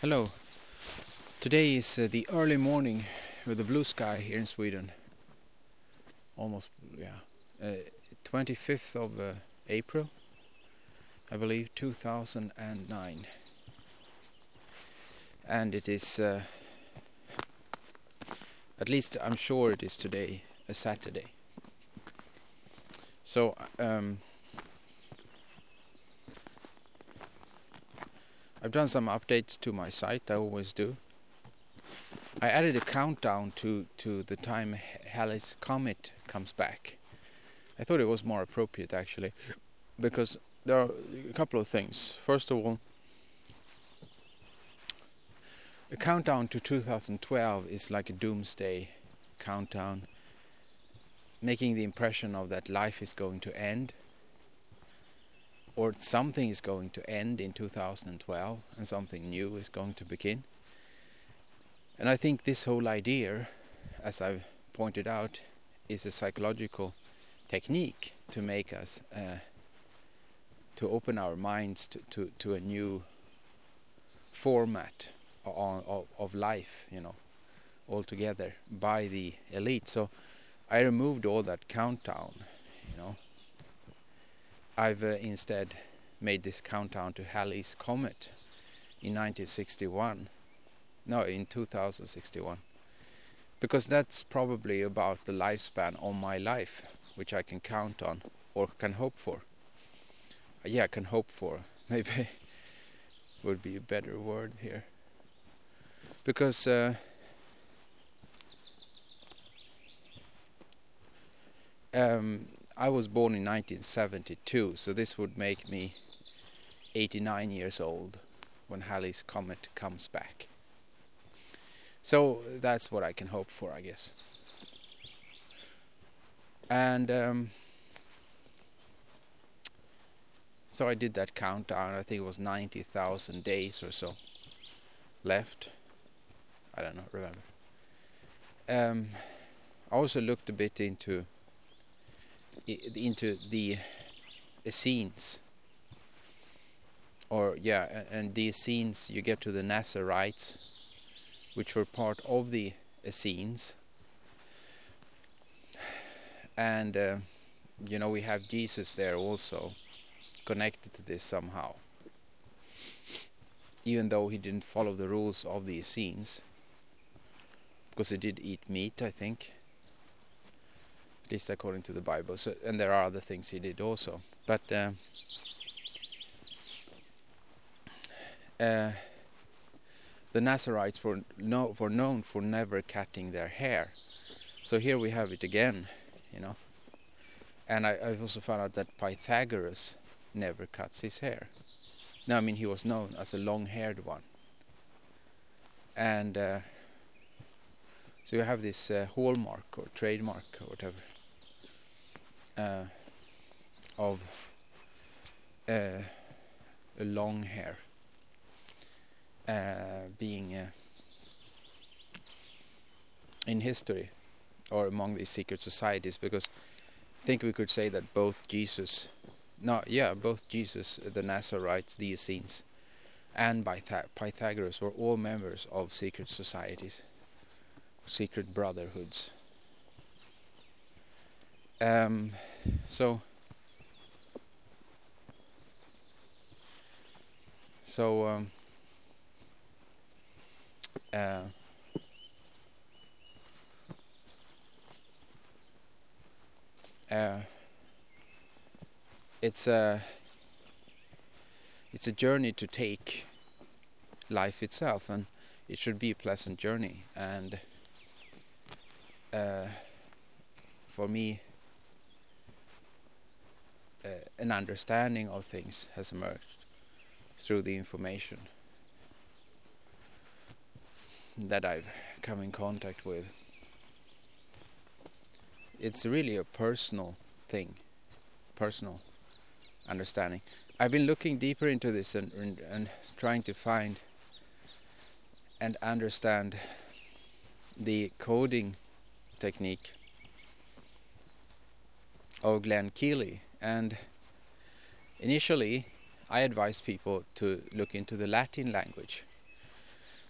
Hello. Today is uh, the early morning with a blue sky here in Sweden. Almost, yeah. Uh, 25th of uh, April, I believe, 2009. And it is, uh, at least I'm sure it is today, a Saturday. So, um, I've done some updates to my site, I always do. I added a countdown to, to the time Halley's Comet comes back. I thought it was more appropriate actually, because there are a couple of things. First of all, a countdown to 2012 is like a doomsday countdown, making the impression of that life is going to end or something is going to end in 2012 and something new is going to begin. And I think this whole idea, as I've pointed out, is a psychological technique to make us, uh, to open our minds to, to, to a new format of, of, of life, you know, altogether by the elite. So I removed all that countdown, you know, I've uh, instead made this countdown to Halley's Comet in 1961. No, in 2061. Because that's probably about the lifespan of my life, which I can count on or can hope for. Yeah, can hope for. Maybe would be a better word here. Because uh, um, I was born in 1972, so this would make me 89 years old when Halley's Comet comes back. So that's what I can hope for, I guess. And um, so I did that countdown. I think it was 90,000 days or so left. I don't know, remember. Um, I also looked a bit into into the Essenes. Or yeah and the Essenes you get to the Nazarites which were part of the Essenes. And uh, you know we have Jesus there also connected to this somehow. Even though he didn't follow the rules of the Essenes. Because he did eat meat I think at least according to the Bible. So, and there are other things he did also. But uh, uh, the Nazarites were, no, were known for never cutting their hair. So here we have it again, you know. And I, I've also found out that Pythagoras never cuts his hair. No, I mean he was known as a long-haired one. And uh, so you have this uh, hallmark or trademark or whatever uh, of uh, long hair uh, being uh, in history or among these secret societies because I think we could say that both Jesus no yeah both Jesus the Nazarites the Essenes and Pythagoras were all members of secret societies secret brotherhoods. Um, so so um, uh, uh, it's a it's a journey to take life itself and it should be a pleasant journey. And uh, for me an understanding of things has emerged through the information that I've come in contact with. It's really a personal thing, personal understanding. I've been looking deeper into this and, and, and trying to find and understand the coding technique of Glenn Kealey and initially I advised people to look into the Latin language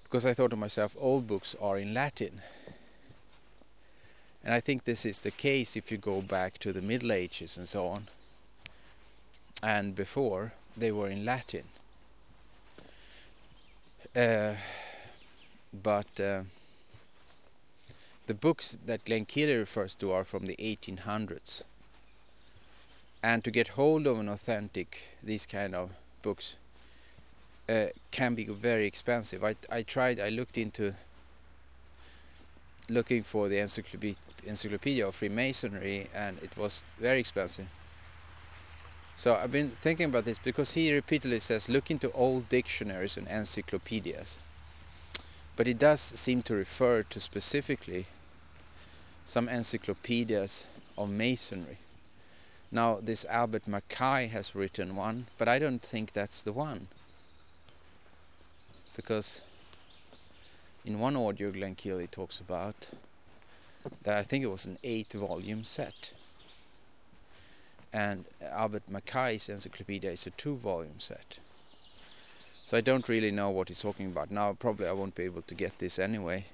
because I thought to myself, old books are in Latin. And I think this is the case if you go back to the Middle Ages and so on. And before, they were in Latin. Uh, but uh, the books that Glenn refers to are from the 1800s. And to get hold of an authentic, these kind of books, uh, can be very expensive. I, I tried, I looked into looking for the encyclopedia, encyclopedia of Freemasonry and it was very expensive. So I've been thinking about this because he repeatedly says look into old dictionaries and encyclopedias. But he does seem to refer to specifically some encyclopedias of Masonry. Now this Albert Mackey has written one, but I don't think that's the one. Because in one audio Glenn Kealey talks about that I think it was an eight volume set and Albert Mackey's encyclopedia is a two volume set. So I don't really know what he's talking about. Now probably I won't be able to get this anyway.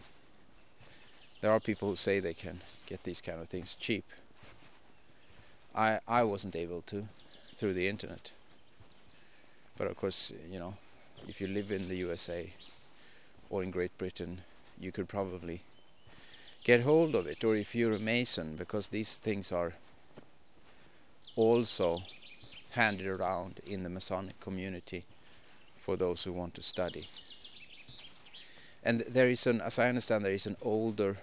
There are people who say they can get these kind of things cheap. I I wasn't able to through the internet. But of course, you know, if you live in the USA or in Great Britain, you could probably get hold of it or if you're a mason because these things are also handed around in the Masonic community for those who want to study. And there is an, as I understand, there is an older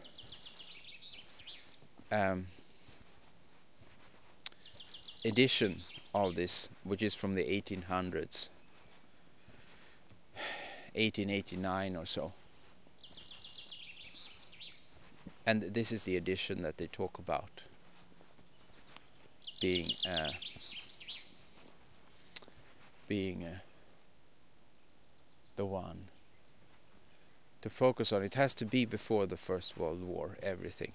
um, edition of this, which is from the 1800s, 1889 or so. And this is the edition that they talk about being uh, being uh, the one to focus on. It has to be before the First World War, everything.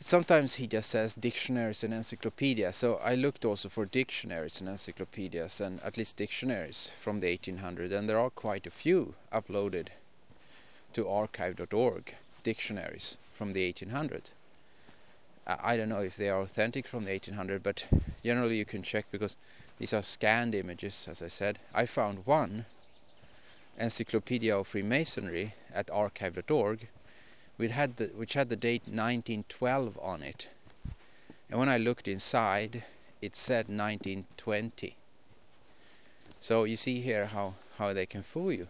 Sometimes he just says dictionaries and encyclopedias. So I looked also for dictionaries and encyclopedias, and at least dictionaries from the 1800s, and there are quite a few uploaded to archive.org dictionaries from the 1800s. I don't know if they are authentic from the 1800, but generally you can check because these are scanned images, as I said. I found one Encyclopedia of Freemasonry at archive.org, which had the which had the date 1912 on it, and when I looked inside, it said 1920. So you see here how how they can fool you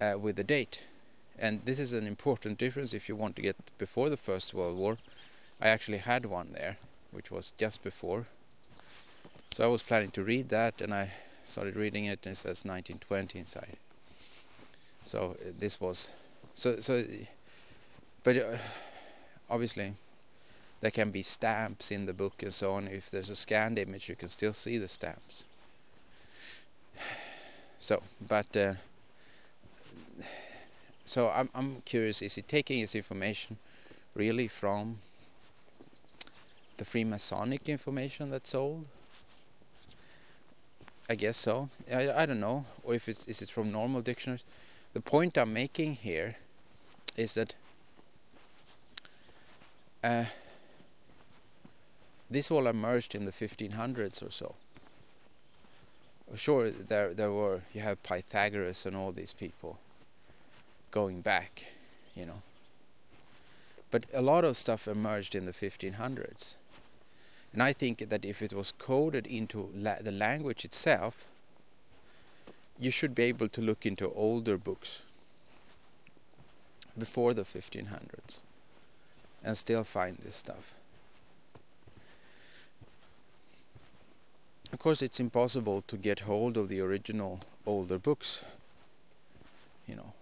uh, with the date and this is an important difference if you want to get before the First World War. I actually had one there, which was just before. So I was planning to read that, and I started reading it, and it says 1920 inside. So uh, this was so so, but uh, obviously there can be stamps in the book and so on. If there's a scanned image, you can still see the stamps. So, but. Uh, so I'm I'm curious: is he taking his information really from the Freemasonic information that's old? I guess so. I I don't know, or if it's is it from normal dictionaries. The point I'm making here is that uh, this all emerged in the 1500s or so. Sure, there there were you have Pythagoras and all these people going back, you know. But a lot of stuff emerged in the 1500s. And I think that if it was coded into la the language itself, you should be able to look into older books before the 1500s and still find this stuff. Of course, it's impossible to get hold of the original older books, you know,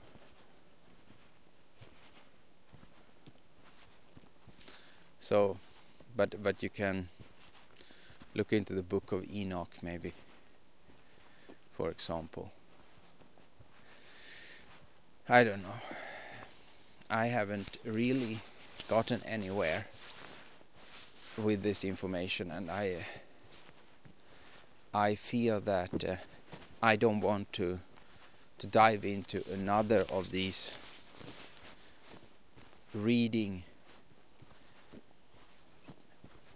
So, but but you can look into the book of Enoch maybe, for example. I don't know. I haven't really gotten anywhere with this information, and I I feel that uh, I don't want to to dive into another of these reading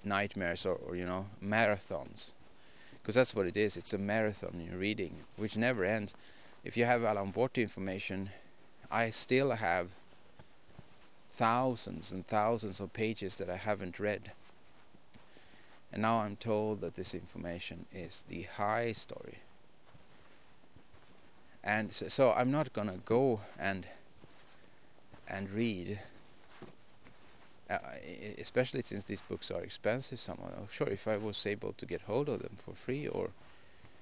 nightmares or, or you know marathons. Because that's what it is it's a marathon in reading which never ends. If you have Alan Watt information I still have thousands and thousands of pages that I haven't read. And now I'm told that this information is the high story. And so, so I'm not gonna go and and read uh, especially since these books are expensive somehow sure if I was able to get hold of them for free or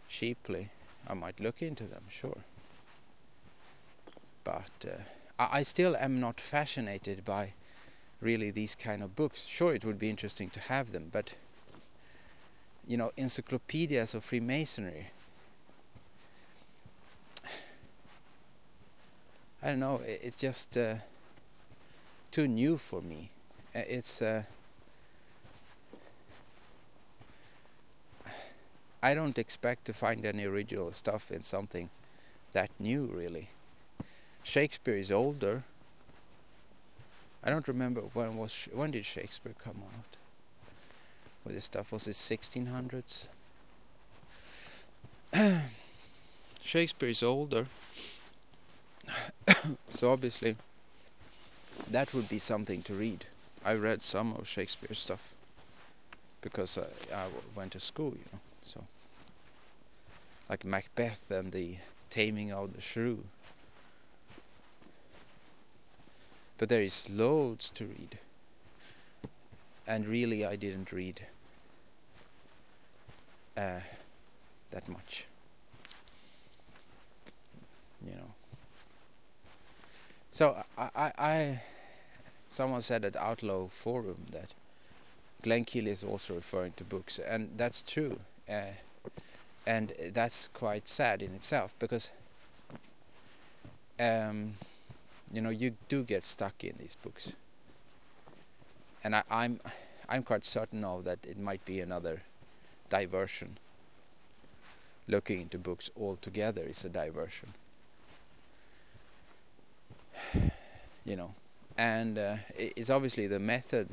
cheaply I might look into them sure. But uh, I, I still am not fascinated by really these kind of books. Sure it would be interesting to have them but you know encyclopedias of Freemasonry. I don't know it's just uh, too new for me. Uh, it's uh, I don't expect to find any original stuff in something that new really. Shakespeare is older. I don't remember when was when did Shakespeare come out with this stuff was it 1600s Shakespeare is older so obviously that would be something to read I read some of Shakespeare's stuff because I, I went to school, you know. So, like Macbeth and the Taming of the Shrew. But there is loads to read, and really, I didn't read uh, that much. You know. So I, I, I someone said at Outlaw Forum that Glenn Kealey is also referring to books, and that's true. Uh, and that's quite sad in itself because um, you know you do get stuck in these books, and I, I'm I'm quite certain of that it might be another diversion. Looking into books altogether is a diversion. You know, and uh, it's obviously the method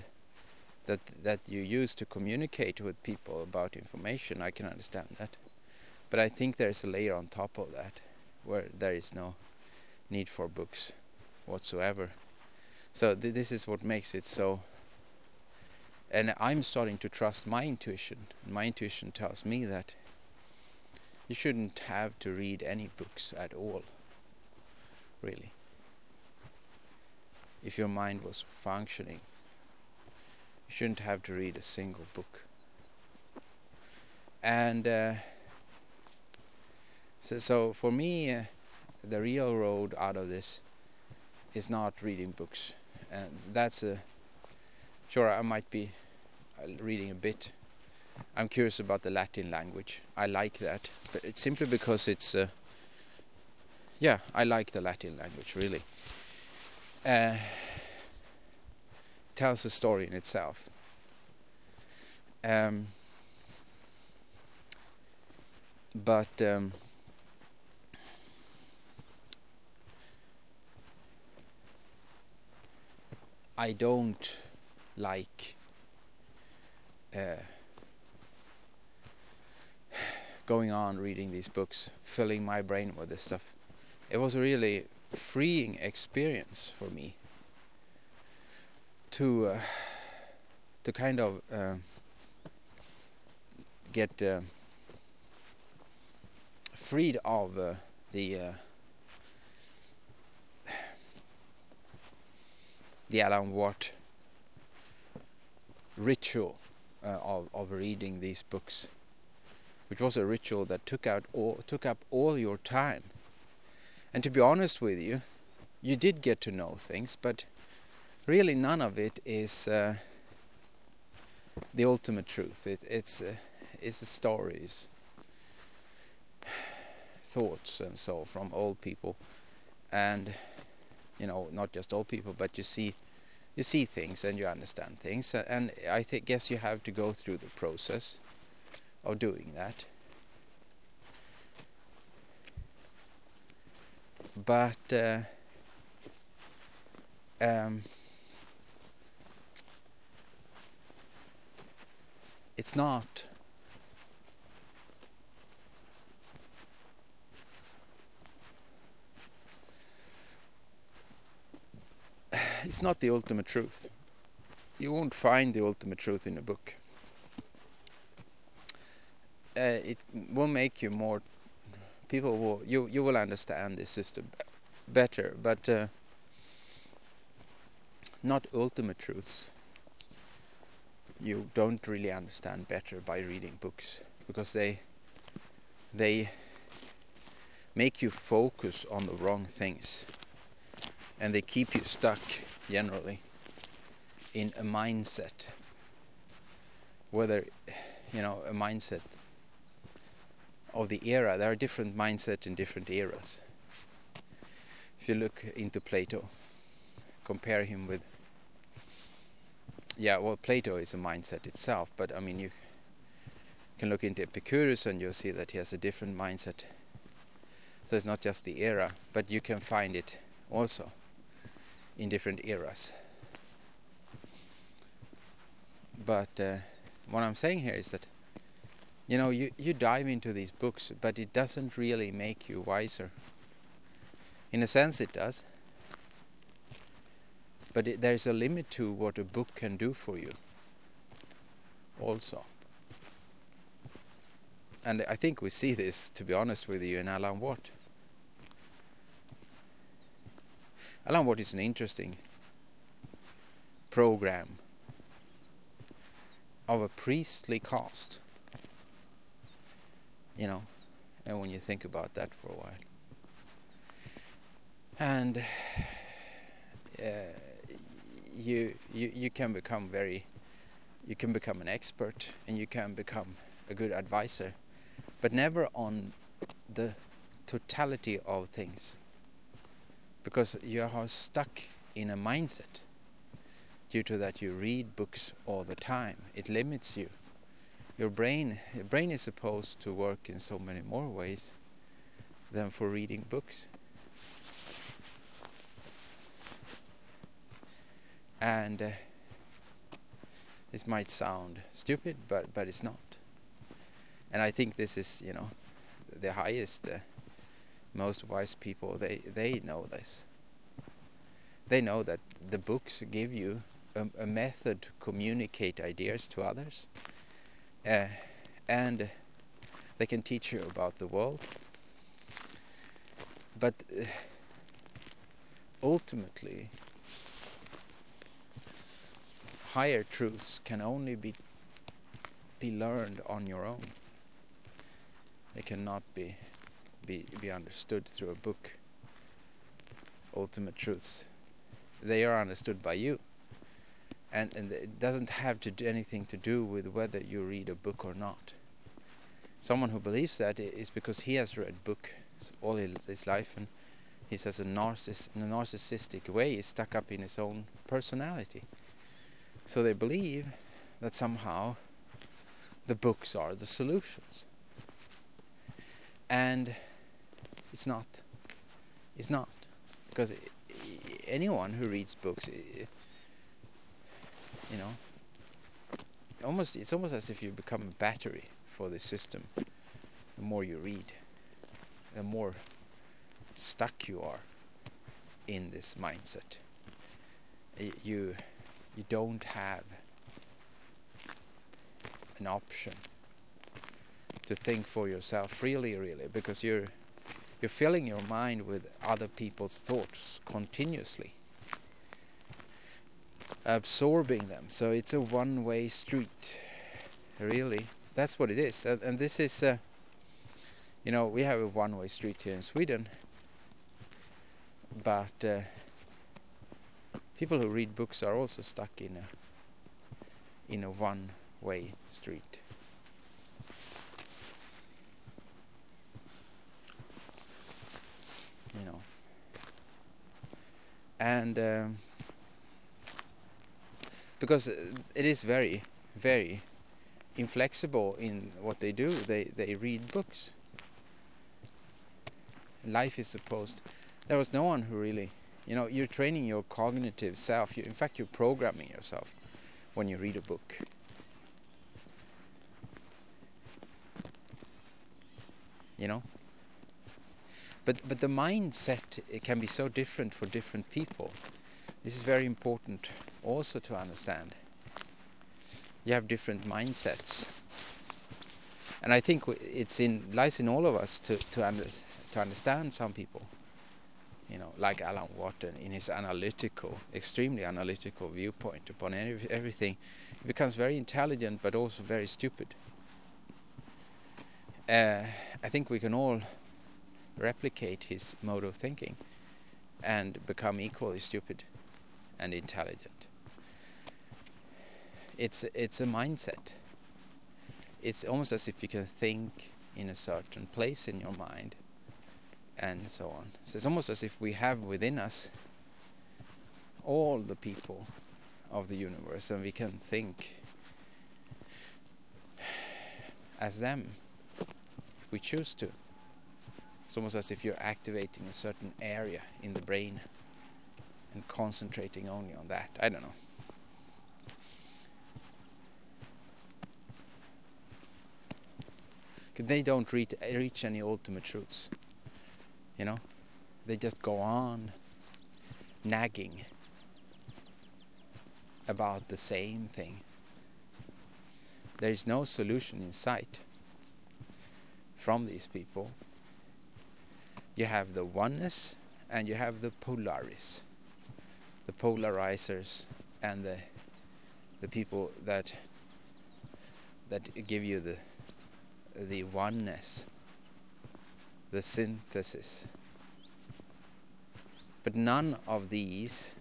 that that you use to communicate with people about information. I can understand that, but I think there's a layer on top of that where there is no need for books whatsoever. So th this is what makes it so. And I'm starting to trust my intuition. My intuition tells me that you shouldn't have to read any books at all, really if your mind was functioning. You shouldn't have to read a single book. And uh, so, so for me, uh, the real road out of this is not reading books. And that's a sure I might be uh, reading a bit. I'm curious about the Latin language. I like that, but it's simply because it's. Uh, yeah, I like the Latin language really uh, tells a story in itself. Um, but um, I don't like uh, going on reading these books, filling my brain with this stuff. It was a really freeing experience for me to uh, to kind of uh, get uh, freed of uh, the the Alan Watt ritual uh, of of reading these books, which was a ritual that took out all took up all your time and to be honest with you, you did get to know things, but really none of it is uh, the ultimate truth. It, it's uh, it's stories, thoughts, and so from old people, and you know not just old people, but you see you see things and you understand things, and I guess you have to go through the process of doing that. but uh, um, it's not it's not the ultimate truth. You won't find the ultimate truth in a book. Uh, it will make you more. People will you you will understand this system better, but uh, not ultimate truths. You don't really understand better by reading books because they they make you focus on the wrong things and they keep you stuck generally in a mindset whether you know a mindset of the era. There are different mindsets in different eras. If you look into Plato compare him with yeah well Plato is a mindset itself but I mean you can look into Epicurus and you'll see that he has a different mindset. So it's not just the era but you can find it also in different eras. But uh, what I'm saying here is that you know you you dive into these books but it doesn't really make you wiser. In a sense it does. But it, there's a limit to what a book can do for you also. And I think we see this to be honest with you in Alan Watt Alan Watt is an interesting program of a priestly cast. You know, and when you think about that for a while. And uh, you, you you can become very you can become an expert and you can become a good advisor but never on the totality of things because you are stuck in a mindset due to that you read books all the time. It limits you. Your brain, your brain is supposed to work in so many more ways than for reading books. And uh, this might sound stupid, but but it's not. And I think this is, you know, the highest, uh, most wise people. They they know this. They know that the books give you a, a method to communicate ideas to others, uh, and they can teach you about the world. But uh, ultimately, higher truths can only be be learned on your own. They cannot be be be understood through a book. Ultimate truths, they are understood by you and, and it doesn't have to do anything to do with whether you read a book or not. Someone who believes that is because he has read book all his life and he says a, narciss in a narcissistic way is stuck up in his own personality. So they believe that somehow the books are the solutions. And it's not. It's not. Because anyone who reads books you know almost it's almost as if you become a battery for the system the more you read the more stuck you are in this mindset you you don't have an option to think for yourself freely really because you're you're filling your mind with other people's thoughts continuously absorbing them. So it's a one-way street, really. That's what it is. And, and this is, uh, you know, we have a one-way street here in Sweden, but uh, people who read books are also stuck in a in a one-way street. You know, and. Um, because it is very, very inflexible in what they do. They they read books. Life is supposed. there was no one who really, you know, you're training your cognitive self. You, in fact, you're programming yourself when you read a book. You know. But but the mindset it can be so different for different people. This is very important also to understand. You have different mindsets, and I think it's in lies in all of us to to under, to understand some people. You know, like Alan Watt in his analytical, extremely analytical viewpoint upon everything, he becomes very intelligent but also very stupid. Uh, I think we can all replicate his mode of thinking and become equally stupid and intelligent. It's it's a mindset. It's almost as if you can think in a certain place in your mind and so on. So it's almost as if we have within us all the people of the universe and we can think as them if we choose to. It's almost as if you're activating a certain area in the brain and concentrating only on that. I don't know. They don't reach, reach any ultimate truths. You know? They just go on nagging about the same thing. There is no solution in sight from these people. You have the oneness and you have the polaris. The polarizers and the the people that that give you the the oneness the synthesis. But none of these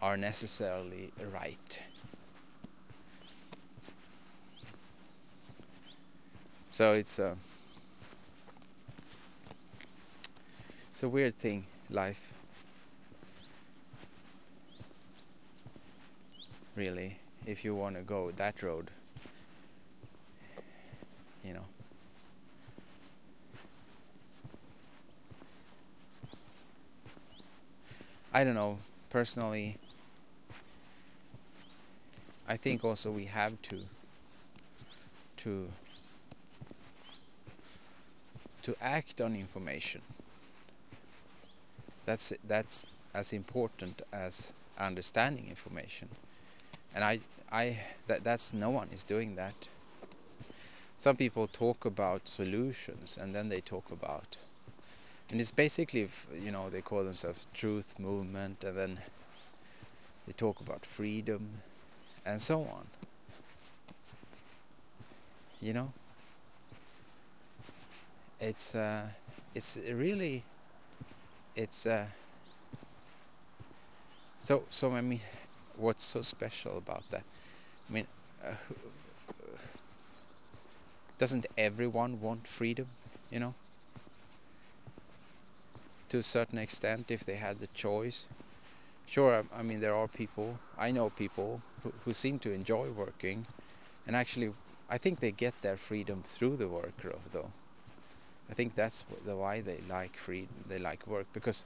are necessarily right. So it's a it's a weird thing life. Really if you want to go that road you know. I don't know personally I think also we have to to to act on information that's that's as important as understanding information and I, I, that that's no one is doing that. Some people talk about solutions, and then they talk about, and it's basically, you know, they call themselves truth movement, and then they talk about freedom, and so on. You know, it's uh, it's really, it's uh, so so I mean what's so special about that? I mean, uh, doesn't everyone want freedom? You know, to a certain extent, if they had the choice. Sure, I, I mean there are people. I know people who, who seem to enjoy working, and actually, I think they get their freedom through the work, though. I think that's the why they like free. They like work because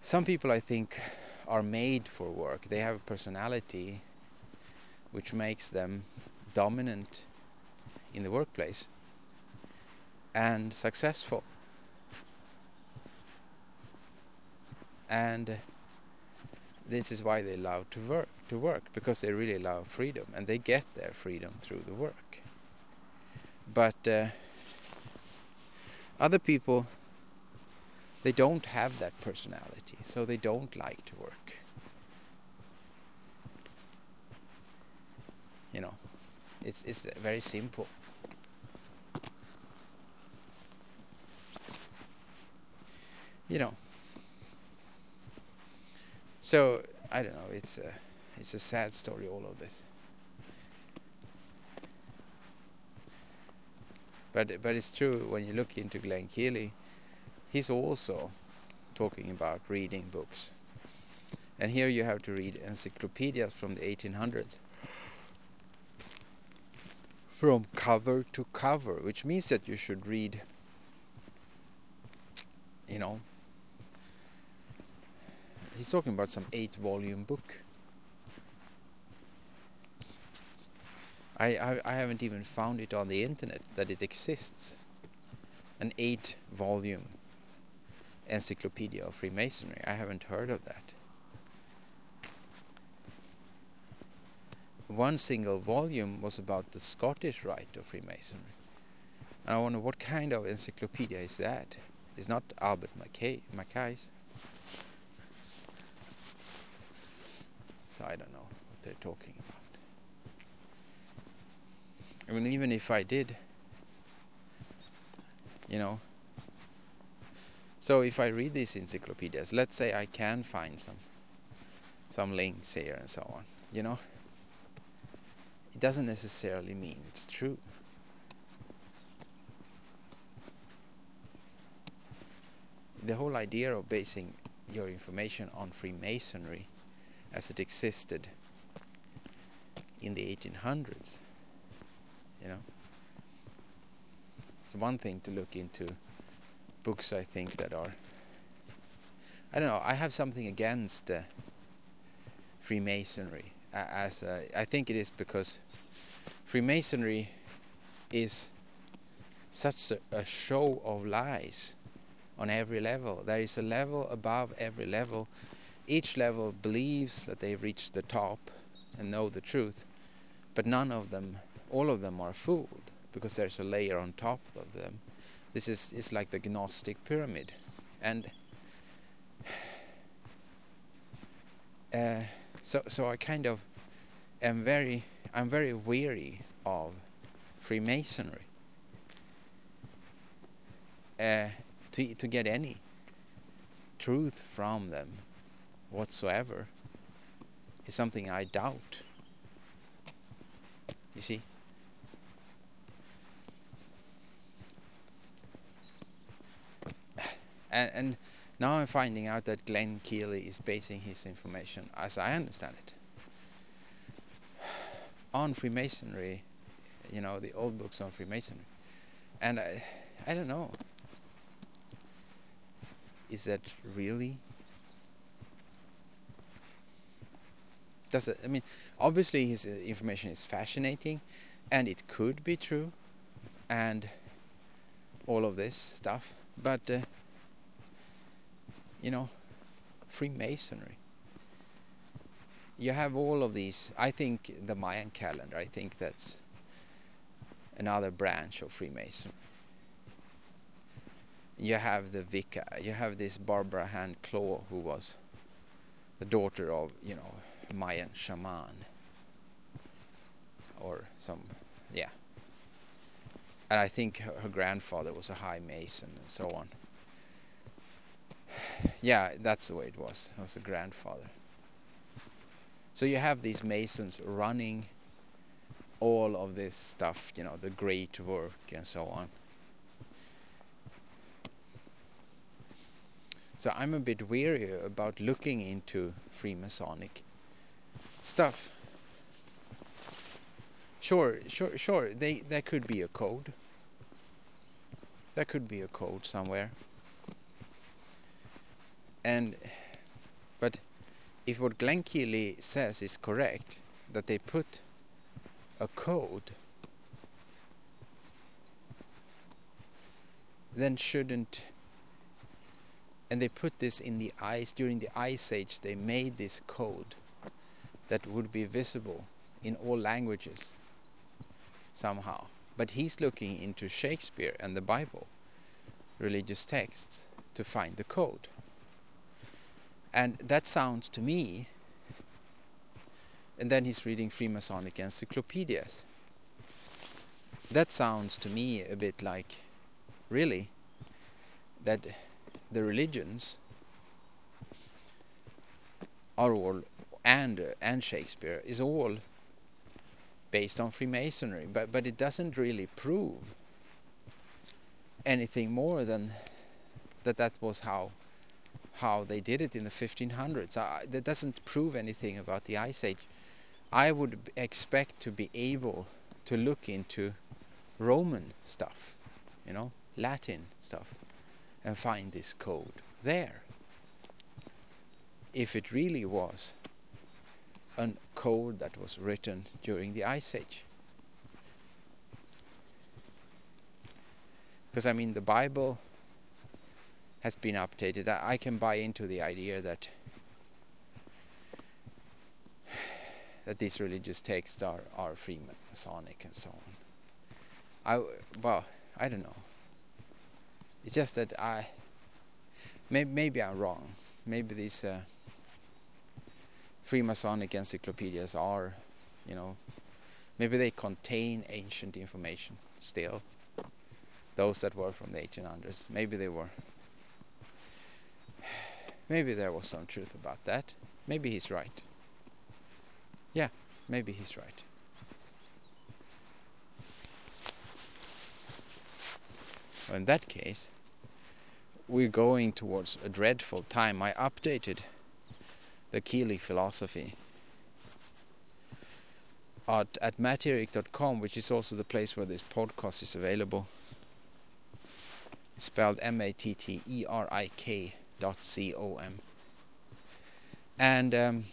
some people, I think, are made for work. They have a personality which makes them dominant in the workplace and successful. And this is why they love to work to work because they really love freedom and they get their freedom through the work. But uh, other people they don't have that personality, so they don't like to work. You know, it's it's very simple. You know. So I don't know. It's a it's a sad story. All of this. But but it's true when you look into Glenn Kealey he's also talking about reading books. And here you have to read encyclopedias from the 1800s. From cover to cover, which means that you should read you know, he's talking about some eight volume book. I, I, I haven't even found it on the internet that it exists. An eight volume encyclopedia of Freemasonry. I haven't heard of that. One single volume was about the Scottish rite of Freemasonry. And I wonder what kind of encyclopedia is that? It's not Albert Mackey, Mackey's. So I don't know what they're talking about. I mean, even if I did, you know, so if I read these encyclopedias, let's say I can find some some links here and so on, you know, it doesn't necessarily mean it's true. The whole idea of basing your information on Freemasonry as it existed in the 1800s, you know, it's one thing to look into books I think that are I don't know I have something against uh, Freemasonry as uh, I think it is because Freemasonry is such a, a show of lies on every level. There is a level above every level. Each level believes that they've reached the top and know the truth but none of them all of them are fooled because there's a layer on top of them this is is like the Gnostic pyramid, and uh, so so I kind of am very I'm very weary of Freemasonry. Uh, to to get any truth from them whatsoever is something I doubt. You see. And, and now I'm finding out that Glenn Kealey is basing his information, as I understand it, on Freemasonry, you know, the old books on Freemasonry. And I, I don't know. Is that really? Does it, I mean, obviously his uh, information is fascinating and it could be true and all of this stuff, but uh, you know, Freemasonry. You have all of these. I think the Mayan calendar, I think that's another branch of Freemasonry. You have the Wicca, you have this Barbara Hand Clow who was the daughter of, you know, Mayan shaman. Or some, yeah. And I think her grandfather was a high mason and so on yeah, that's the way it was. I was a grandfather. So you have these masons running all of this stuff, you know, the great work and so on. So I'm a bit weary about looking into Freemasonic stuff. Sure, sure, sure. They there could be a code. There could be a code somewhere and but if what Glenn Kealey says is correct, that they put a code, then shouldn't and they put this in the ice during the ice age they made this code that would be visible in all languages somehow. But he's looking into Shakespeare and the Bible religious texts to find the code and that sounds to me, and then he's reading Freemasonic encyclopedias. That sounds to me a bit like, really, that the religions are all, and and Shakespeare is all based on Freemasonry, but but it doesn't really prove anything more than that that was how how they did it in the 1500s. Uh, that doesn't prove anything about the Ice Age. I would expect to be able to look into Roman stuff, you know, Latin stuff, and find this code there. If it really was a code that was written during the Ice Age. Because I mean, the Bible has been updated. I can buy into the idea that that these religious texts are are Freemasonic and so on. I well, I don't know. It's just that I maybe maybe I'm wrong. Maybe these uh, Freemasonic encyclopedias are, you know, maybe they contain ancient information still. Those that were from the 1800s, maybe they were. Maybe there was some truth about that. Maybe he's right. Yeah, maybe he's right. in that case, we're going towards a dreadful time. I updated the Kealey philosophy at, at matterik.com, which is also the place where this podcast is available. It's spelled M-A-T-T-E-R-I-K dot C-O-M. And um,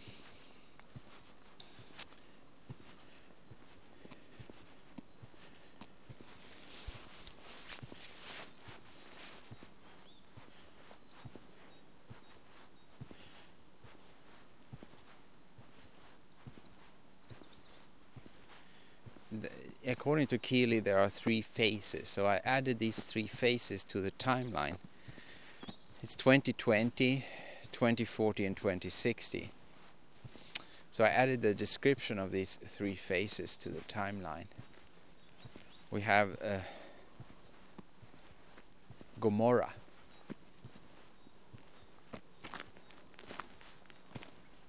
according to Kealey, there are three phases. So I added these three phases to the timeline. It's 2020, 2040, and 2060. So I added the description of these three phases to the timeline. We have uh, Gomorrah.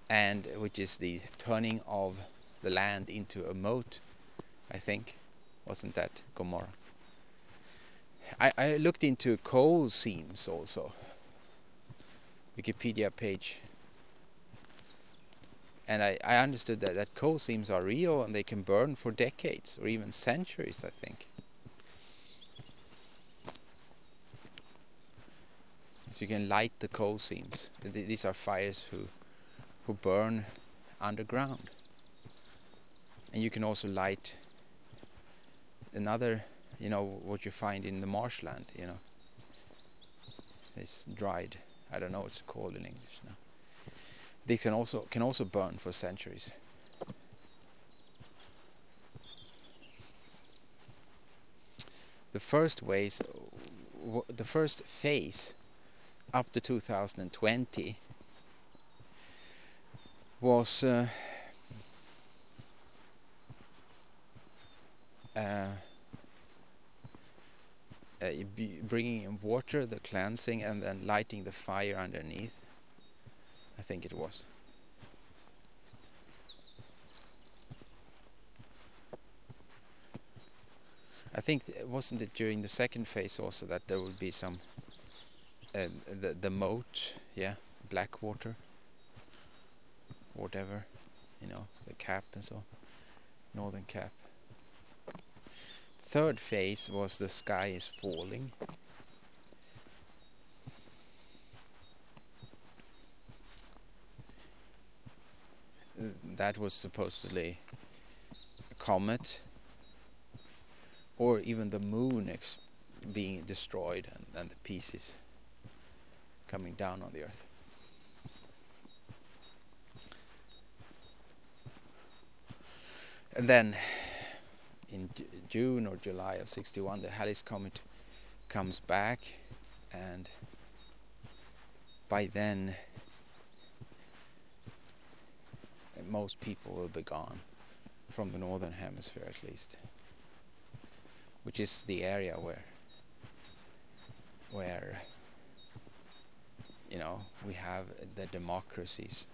And which is the turning of the land into a moat I think. Wasn't that Gomorrah? I, I looked into coal seams also. Wikipedia page. And I, I understood that, that coal seams are real and they can burn for decades or even centuries, I think. So you can light the coal seams. These are fires who, who burn underground. And you can also light another, you know, what you find in the marshland, you know. It's dried. I don't know what it's called in English now. These can also can also burn for centuries. The first ways, the first phase, up to 2020, was. Uh, uh, bringing in water, the cleansing, and then lighting the fire underneath. I think it was. I think wasn't it during the second phase also that there would be some uh, the the moat, yeah, black water, whatever, you know, the cap and so, northern cap third phase was the sky is falling. That was supposedly a comet or even the moon being destroyed and, and the pieces coming down on the earth. And then in June or July of 61 the Halley's Comet comes back and by then most people will be gone from the northern hemisphere at least which is the area where where you know we have the democracies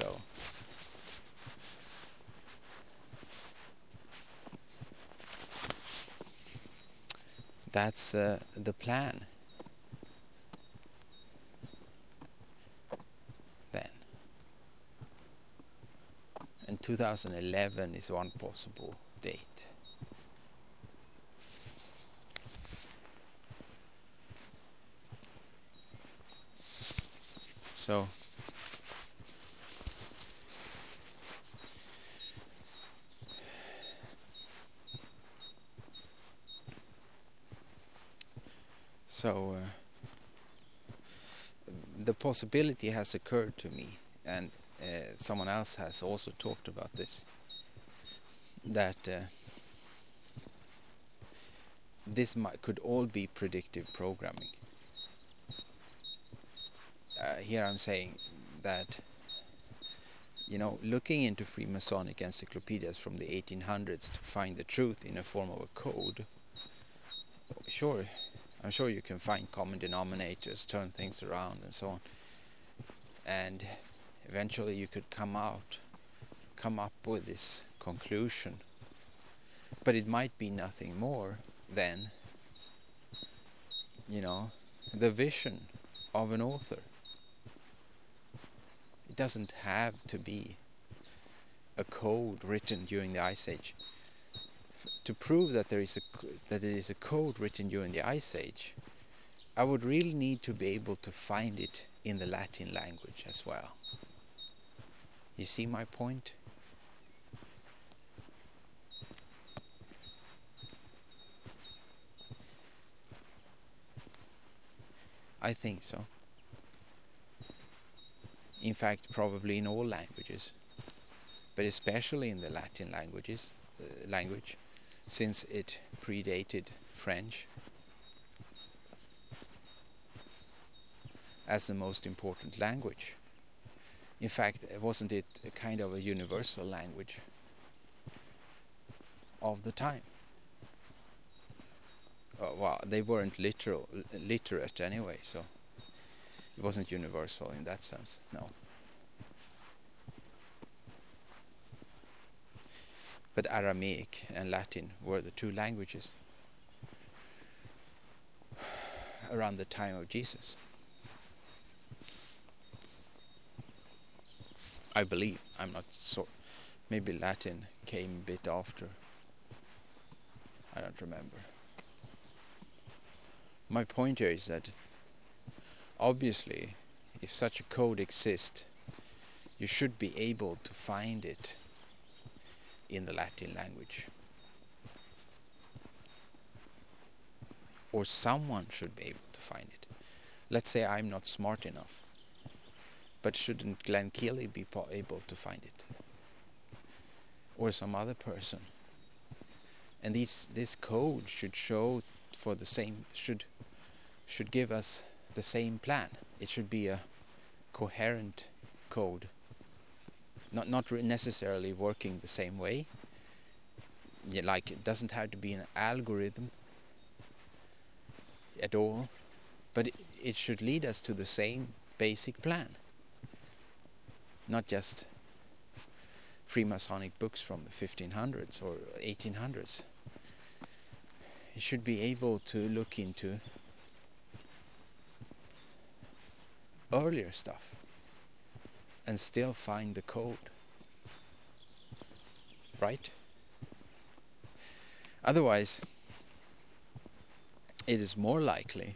So that's uh, the plan. Then, and 2011 is one possible date. So so uh, the possibility has occurred to me and uh, someone else has also talked about this that uh, this might, could all be predictive programming. Uh, here I'm saying that you know looking into Freemasonic encyclopedias from the 1800s to find the truth in a form of a code. Sure, I'm sure you can find common denominators, turn things around, and so on. And eventually, you could come out, come up with this conclusion. But it might be nothing more than, you know, the vision of an author. It doesn't have to be a code written during the Ice Age. To prove that there is a that it is a code written during the Ice Age, I would really need to be able to find it in the Latin language as well. You see my point? I think so. In fact, probably in all languages, but especially in the Latin languages, uh, language, since it predated French as the most important language. In fact, wasn't it a kind of a universal language of the time? Uh, well, they weren't literal, literate anyway, so it wasn't universal in that sense, no. But Aramaic and Latin were the two languages around the time of Jesus. I believe. I'm not sure. Maybe Latin came a bit after. I don't remember. My point here is that obviously, if such a code exists, you should be able to find it in the Latin language. Or someone should be able to find it. Let's say I'm not smart enough. But shouldn't Glenn Kealey be able to find it? Or some other person? And these, this code should show for the same should should give us the same plan. It should be a coherent code, not not necessarily working the same way. Yeah, like it doesn't have to be an algorithm at all, but it, it should lead us to the same basic plan not just Freemasonic books from the 1500s or 1800s. You should be able to look into earlier stuff and still find the code. Right? Otherwise, it is more likely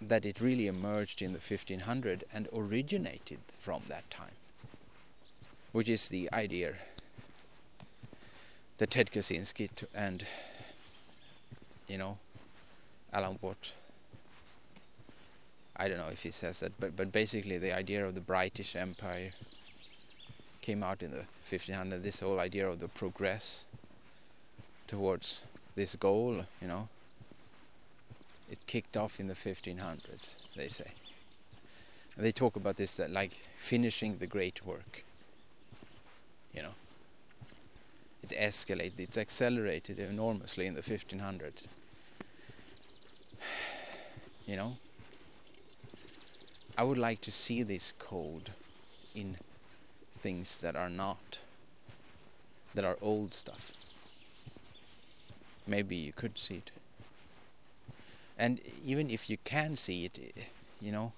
that it really emerged in the 1500 and originated from that time, which is the idea that Ted Kaczynski and you know Alan Watt I don't know if he says that but but basically the idea of the British Empire came out in the 1500 this whole idea of the progress towards this goal you know it kicked off in the 1500s, they say. And they talk about this that like finishing the great work. You know, it escalated, it's accelerated enormously in the 1500s. You know, I would like to see this code in things that are not, that are old stuff. Maybe you could see it and even if you can see it you know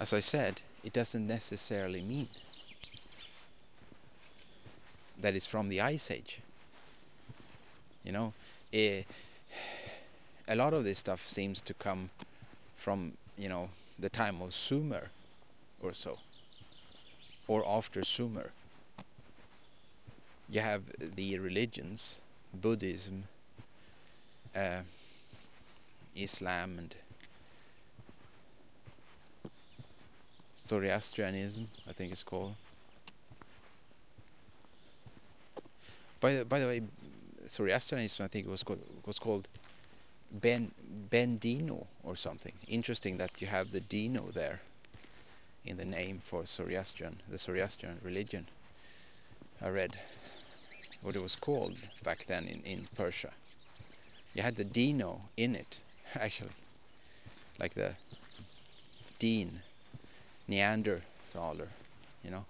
as I said it doesn't necessarily mean that is from the Ice Age. You know, eh, a lot of this stuff seems to come from you know the time of Sumer or so, or after Sumer. You have the religions, Buddhism, uh, Islam, and Zoroastrianism, I think it's called. By the, by the way, Zoroastrianism, I think it was called was called Ben Ben Dino or something. Interesting that you have the Dino there in the name for Zoroastrian, the Zoroastrian religion. I read what it was called back then in, in Persia. You had the Dino in it, actually, like the Dean, Neanderthaler, you know,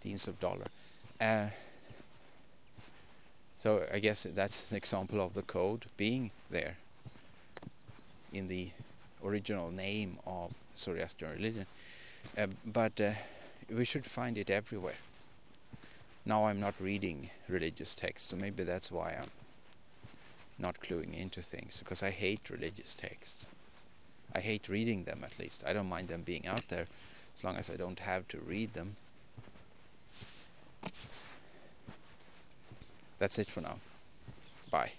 Deans of Dollar. Uh, so I guess that's an example of the code being there in the original name of Zoroastrian religion. Uh, but uh, we should find it everywhere. Now I'm not reading religious texts, so maybe that's why I'm not cluing into things, because I hate religious texts. I hate reading them at least. I don't mind them being out there as long as I don't have to read them. That's it for now. Bye.